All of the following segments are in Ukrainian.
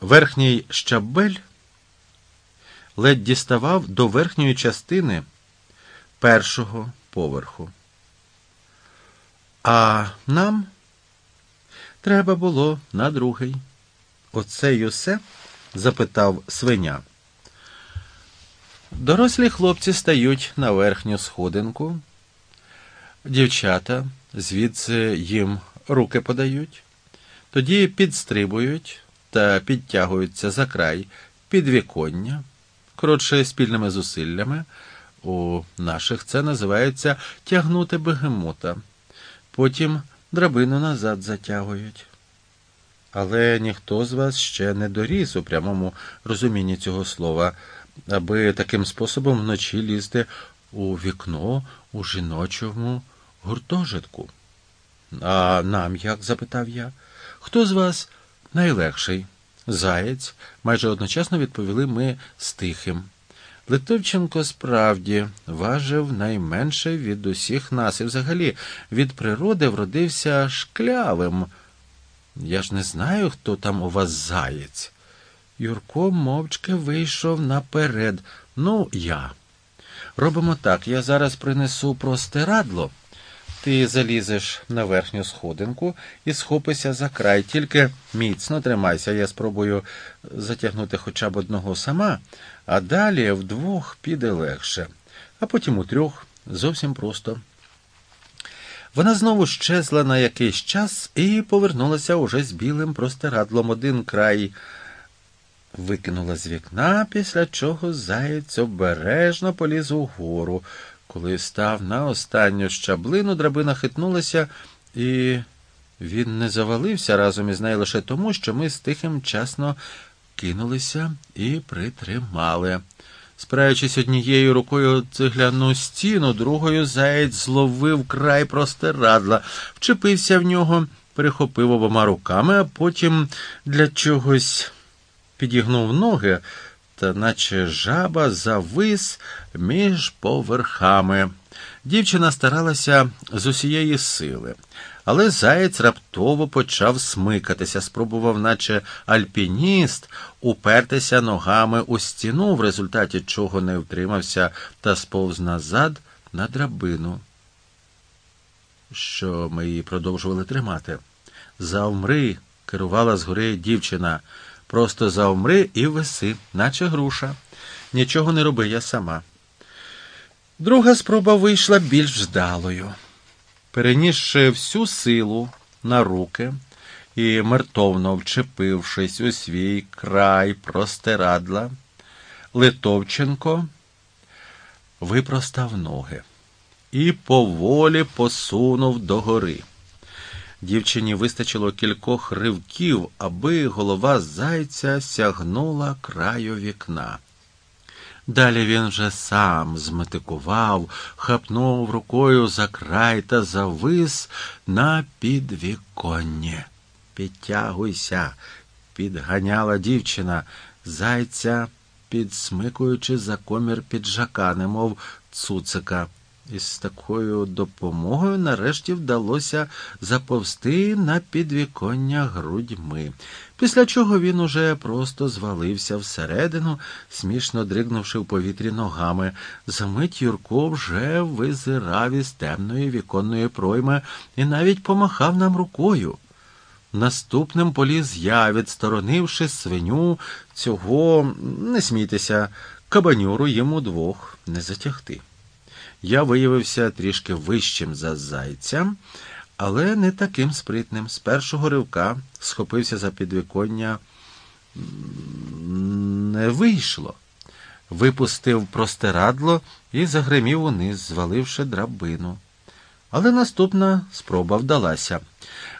Верхній щабель ледь діставав до верхньої частини першого поверху. А нам треба було на другий. Оце й усе? запитав свиня. Дорослі хлопці стають на верхню сходинку, дівчата звідси їм руки подають, тоді підстрибують та підтягуються за край підвіконня, коротше, спільними зусиллями. У наших це називається тягнути бегемота. Потім драбину назад затягують. Але ніхто з вас ще не доріс у прямому розумінні цього слова, аби таким способом вночі лізти у вікно у жіночому гуртожитку. А нам як? запитав я. Хто з вас найлегший? Заєць, майже одночасно відповіли ми з тихим. Литовченко справді важив найменше від усіх нас і взагалі від природи вродився шклявим. Я ж не знаю, хто там у вас заєць. Юрко мовчки вийшов наперед. Ну, я. Робимо так, я зараз принесу простирадло. Ти залізеш на верхню сходинку і схопися за край, тільки міцно тримайся, я спробую затягнути хоча б одного сама, а далі вдвох піде легше, а потім у трьох зовсім просто. Вона знову щезла на якийсь час і повернулася уже з білим простирадлом один край. Викинула з вікна, після чого заєць обережно поліз угору. Коли став на останню щаблину, драбина хитнулася, і він не завалився разом із нею лише тому, що ми з тихим часно кинулися і притримали. Спираючись однією рукою цегляну стіну, другою заєць зловив край простирадла, вчепився в нього, перехопив обома руками, а потім для чогось підігнув ноги наче жаба завис між поверхами. Дівчина старалася з усієї сили, але заєць раптово почав смикатися, спробував, наче альпініст, упертися ногами у стіну, в результаті чого не втримався та сповз назад на драбину. Що ми її продовжували тримати. Завмри, керувала згори дівчина. Просто завмри і виси, наче груша. Нічого не роби я сама. Друга спроба вийшла більш вдалою. Перенісши всю силу на руки і мертовно вчепившись у свій край простирадла, Литовченко випростав ноги і поволі посунув догори. Дівчині вистачило кількох ривків, аби голова зайця сягнула краю вікна. Далі він вже сам зметикував, хапнув рукою за край та завис на підвіконні. Підтягуйся, підганяла дівчина, зайця, підсмикуючи за комір піджака, немов цуцика. Із такою допомогою нарешті вдалося заповзти на підвіконня грудьми, після чого він уже просто звалився всередину, смішно дригнувши в повітрі ногами. Замить Юрко вже визирав із темної віконної пройми і навіть помахав нам рукою. Наступним поліз я, відсторонивши свиню, цього не смійтеся, кабанюру йому двох не затягти. Я виявився трішки вищим за зайця, але не таким спритним. З першого ривка схопився за підвіконня. Не вийшло. Випустив простирадло і загримів униз, зваливши драбину. Але наступна спроба вдалася.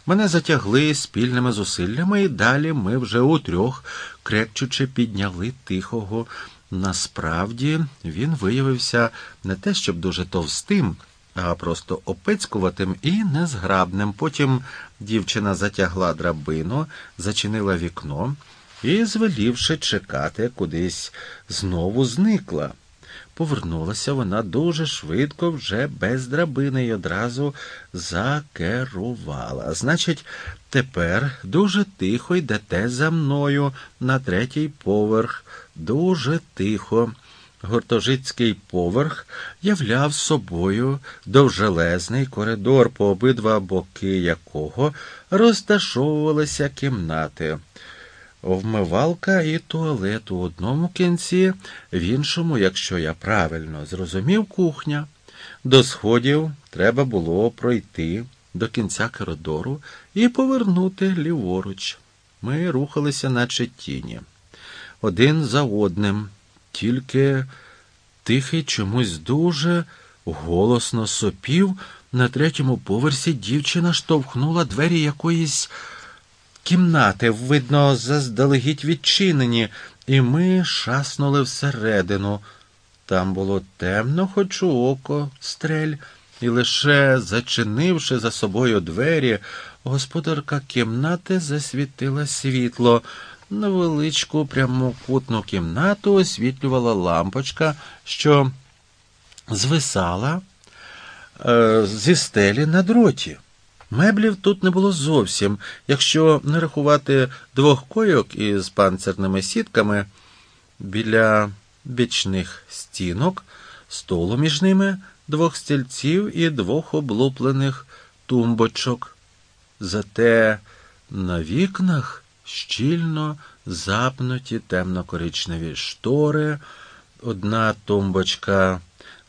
Мене затягли спільними зусиллями, і далі ми вже утрьох, крекчучи, підняли тихого Насправді він виявився не те, щоб дуже товстим, а просто опецькуватим і незграбним. Потім дівчина затягла драбину, зачинила вікно і, звелівши чекати, кудись знову зникла. Повернулася вона дуже швидко, вже без драбини й одразу закерувала. Значить, тепер дуже тихо йдете за мною на третій поверх, дуже тихо. Гуртожитський поверх являв собою довжелезний коридор, по обидва боки якого розташовувалися кімнати. Вмивалка і туалет у одному кінці, в іншому, якщо я правильно зрозумів, кухня. До сходів треба було пройти до кінця коридору і повернути ліворуч. Ми рухалися, наче тіні, один за одним, тільки тихий чомусь дуже голосно сопів. На третьому поверсі дівчина штовхнула двері якоїсь кімнати, видно, заздалегідь відчинені, і ми шаснули всередину. Там було темно, хоч у око стрель, і лише зачинивши за собою двері, господарка кімнати засвітила світло. Невеличку прямокутну кімнату освітлювала лампочка, що звисала е, зі стелі на дроті. Меблів тут не було зовсім, якщо не рахувати двох койок із панцирними сітками біля бічних стінок, столу між ними, двох стільців і двох облуплених тумбочок. Зате на вікнах щільно запнуті темно-коричневі штори, одна тумбочка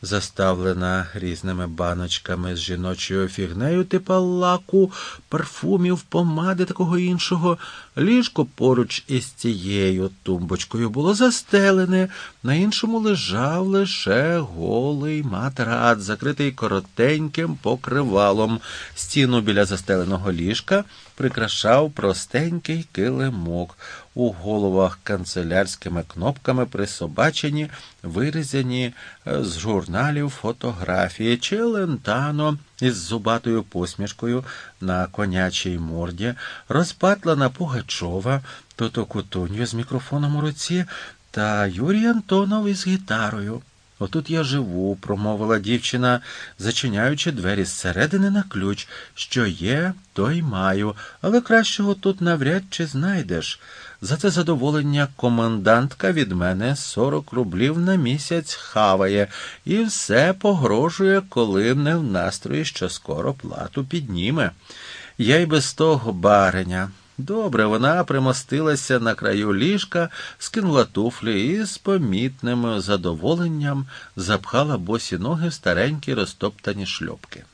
заставлена різними баночками з жіночою фігнею типа лаку, парфумів, помади такого іншого. Ліжко поруч із цією тумбочкою було застелене, на іншому лежав лише голий матрац, закритий коротеньким покривалом. Стіну біля застеленого ліжка прикрашав простенький килимок. У головах канцелярськими кнопками присобачені, вирізані е, з журналів фотографії Челентано із зубатою посмішкою на конячій морді, розпатлана Пугачова, тото Кутуньо з мікрофоном у руці та Юрій Антонов із гітарою. Отут я живу, промовила дівчина, зачиняючи двері зсередини на ключ. Що є, то й маю, але кращого тут навряд чи знайдеш. За це задоволення комендантка від мене сорок рублів на місяць хаває і все погрожує, коли не в настрої, що скоро плату підніме. Я й без того бариня. Добре, вона примостилася на краю ліжка, скинула туфлі і з помітним задоволенням запхала босі ноги в старенькі розтоптані шльопки.